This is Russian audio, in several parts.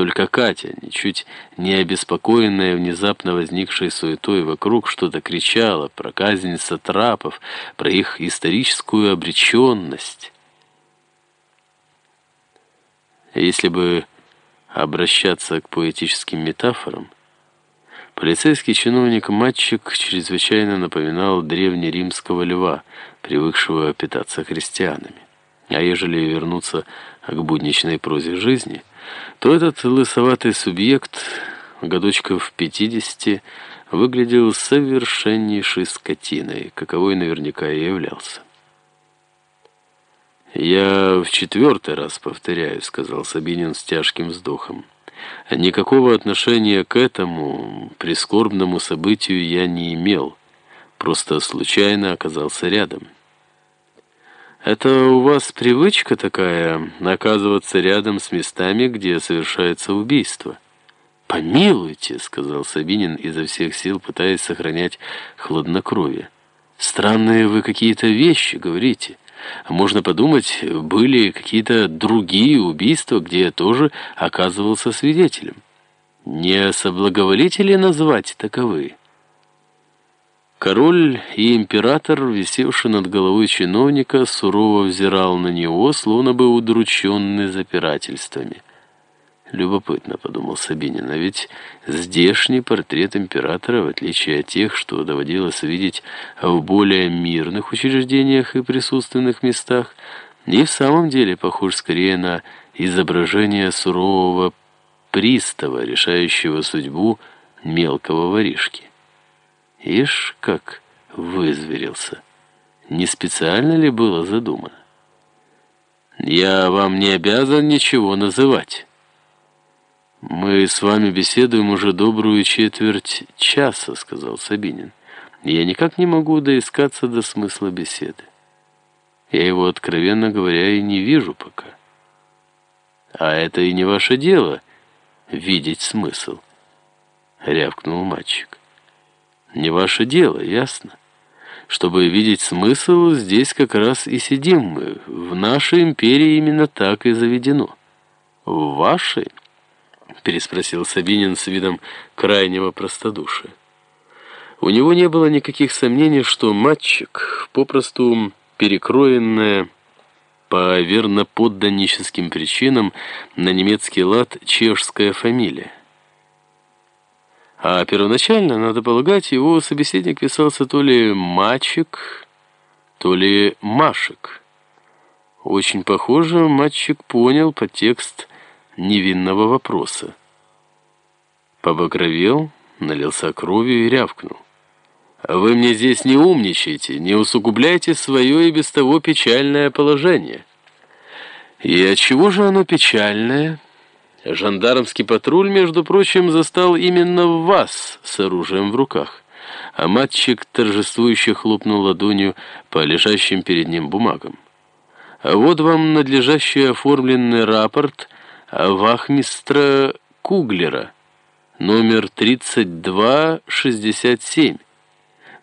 Только Катя, ничуть не обеспокоенная внезапно возникшей суетой вокруг, что-то кричала про казнь сатрапов, про их историческую обреченность. Если бы обращаться к поэтическим метафорам, полицейский чиновник-матчик чрезвычайно напоминал древнеримского льва, привыкшего питаться христианами. А ежели вернуться к будничной прозе жизни, то этот лысоватый субъект, годочков 50, выглядел совершеннейшей скотиной, каковой наверняка и являлся. «Я в четвертый раз повторяю», — сказал Сабинин с тяжким вздохом. «Никакого отношения к этому прискорбному событию я не имел, просто случайно оказался рядом». «Это у вас привычка такая, оказываться рядом с местами, где совершается убийство?» «Помилуйте», — сказал Сабинин изо всех сил, пытаясь сохранять хладнокровие. «Странные вы какие-то вещи говорите». Можно подумать, были какие-то другие убийства, где я тоже оказывался свидетелем. Не соблаговолите ли назвать таковые? Король и император, висевший над головой чиновника, сурово взирал на него, словно бы удрученный запирательствами. Любопытно, подумал Сабинин, а ведь здешний портрет императора, в отличие от тех, что доводилось видеть в более мирных учреждениях и присутственных местах, и в самом деле похож скорее на изображение сурового пристава, решающего судьбу мелкого воришки. Ишь, как вызверился. Не специально ли было задумано? «Я вам не обязан ничего называть». «Мы с вами беседуем уже добрую четверть часа», — сказал Сабинин. «Я никак не могу доискаться до смысла беседы. Я его, откровенно говоря, и не вижу пока». «А это и не ваше дело — видеть смысл», — рявкнул мальчик. «Не ваше дело, ясно? Чтобы видеть смысл, здесь как раз и сидим мы. В нашей империи именно так и заведено». «В вашей?» переспросил Сабинин с видом крайнего простодушия. У него не было никаких сомнений, что мальчик, попросту перекроенная по верноподданническим причинам на немецкий лад чешская фамилия. А первоначально, надо полагать, его собеседник писался то ли «мальчик», то ли «машек». Очень похоже, мальчик понял подтекст невинного вопроса. Побагровел, налился кровью и рявкнул. «Вы мне здесь не умничайте, не усугубляйте свое и без того печальное положение». «И отчего же оно печальное?» Жандармский патруль, между прочим, застал именно вас с оружием в руках. А матчик торжествующе хлопнул ладонью по лежащим перед ним бумагам. вот вам надлежащий оформленный рапорт вахмистра Куглера, номер 3267.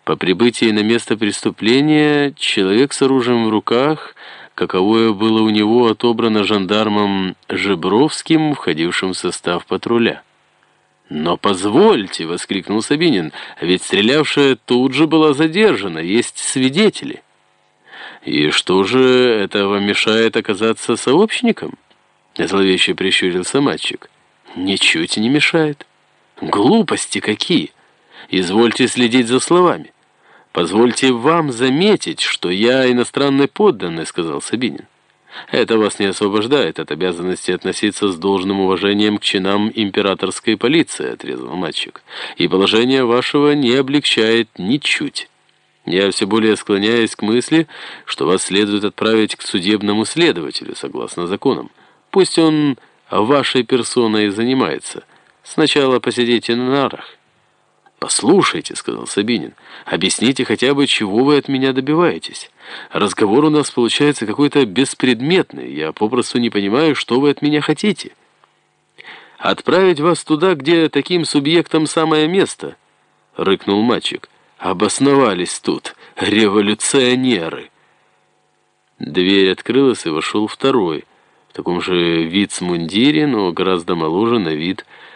По прибытии на место преступления человек с оружием в руках, каковое было у него отобрано жандармом Жебровским, входившим в состав патруля. «Но позвольте!» — воскликнул Сабинин. «Ведь стрелявшая тут же была задержана, есть свидетели». «И что же это вам мешает оказаться сообщником?» Зловеще прищурился мальчик. «Ничуть не мешает. Глупости какие! Извольте следить за словами. Позвольте вам заметить, что я иностранный подданный», — сказал Сабинин. «Это вас не освобождает от обязанности относиться с должным уважением к чинам императорской полиции», — отрезал мальчик. «И положение вашего не облегчает ничуть». Я все более склоняюсь к мысли, что вас следует отправить к судебному следователю, согласно законам. Пусть он вашей персоной занимается. Сначала посидите на нарах». «Послушайте», — сказал Сабинин, — «объясните хотя бы, чего вы от меня добиваетесь. Разговор у нас получается какой-то беспредметный. Я попросту не понимаю, что вы от меня хотите». «Отправить вас туда, где таким субъектом самое место», — рыкнул мальчик. «Обосновались тут революционеры». Дверь открылась, и вошел второй — в таком же вицмундире, но гораздо моложе на вид,